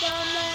Obama.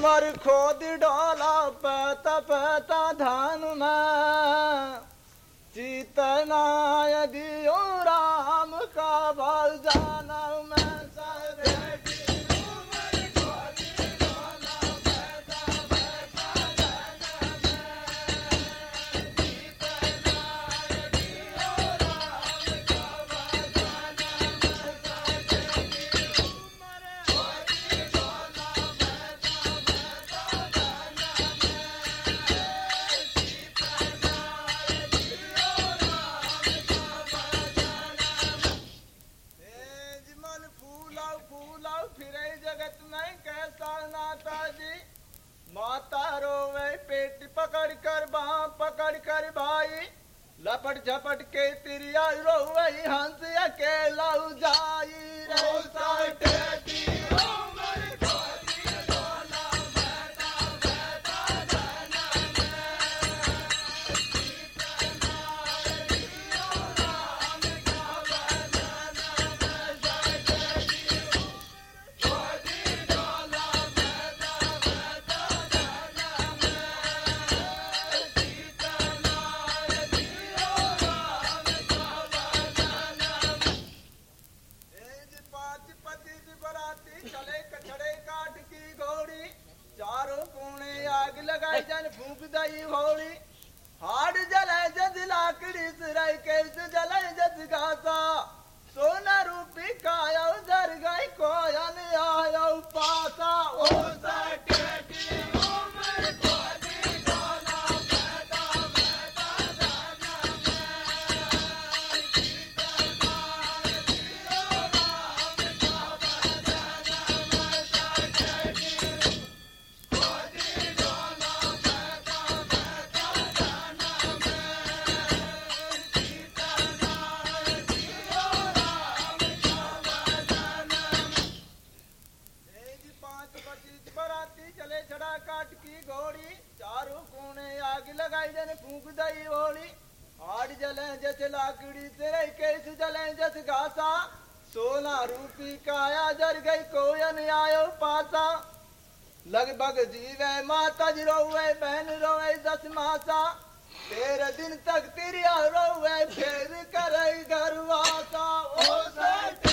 मर खोद डोला पता पता धान चीतना दियो राम का बाल जा। काया जर गई कोयन आयो पासा लगभग जीवे माता जी रोवे, बहन रोवे, दस मासा। तेरह दिन तक तिरिया रोवे, फिर करे घर वासा। ओ सेठ